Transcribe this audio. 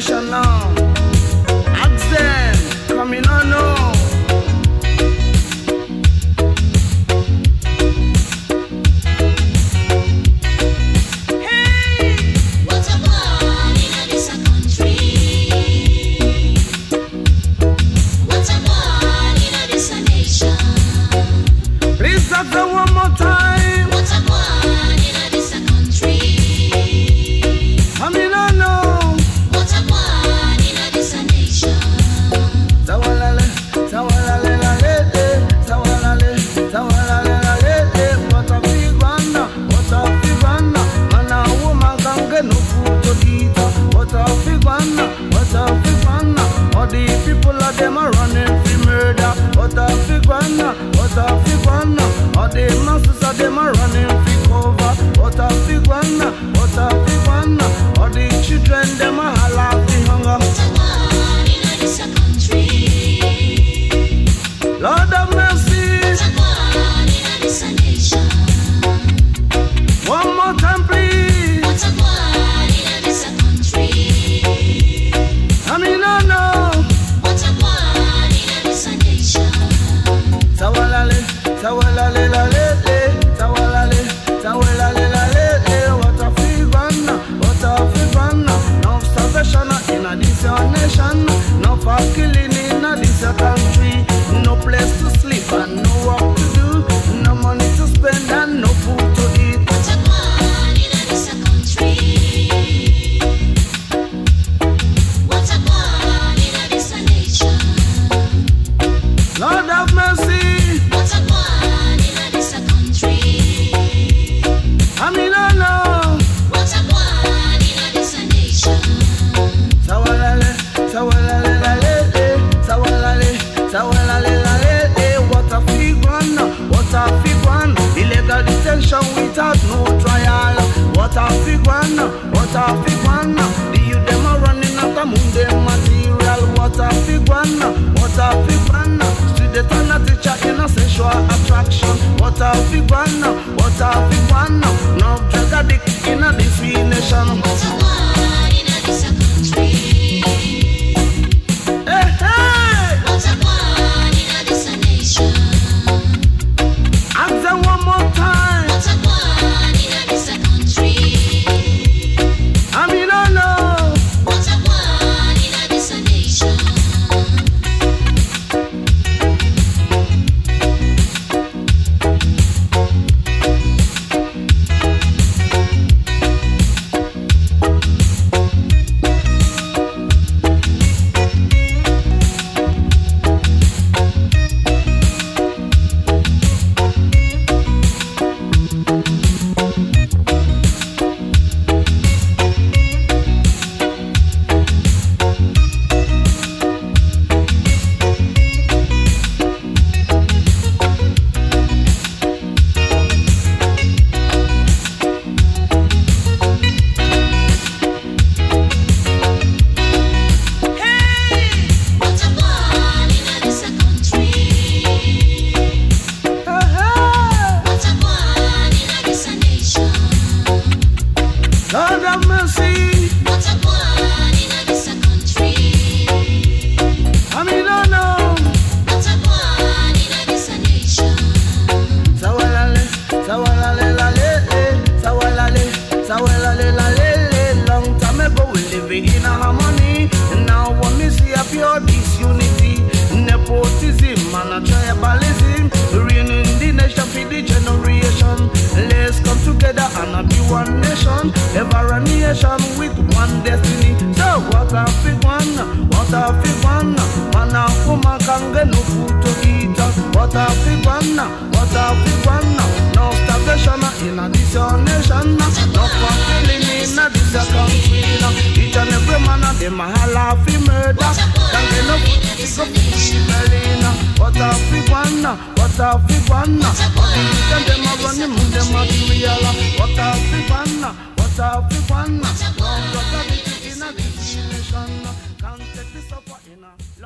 international them are running for murder. What a big one, what a big one. All the masses of them are running for cover. What a big one, what a this what a big one. The youth them are running after Monday material. What a big one, what a big one. Student and a teacher in a sexual attraction. What a big one, what a big one. No drug addict in a this nation. What a one in this in harmony. Now, when we see a pure disunity, nepotism and a tribalism, reigning the nation for the generation. Let's come together and be one nation, ever a nation with one destiny. So, what a big one, what a big one. Man and woman can get no food to eat. What a big one, what a big one. No starvation in a nation. No fulfilling in a this your country. Each and every man of them a holla fi murder. Can't get no food to go fi Melina. What a big one, what a big one. All the youth and them a running them material. What a big one, what a big one. No drug addict in a this nation. Can't take this up in a.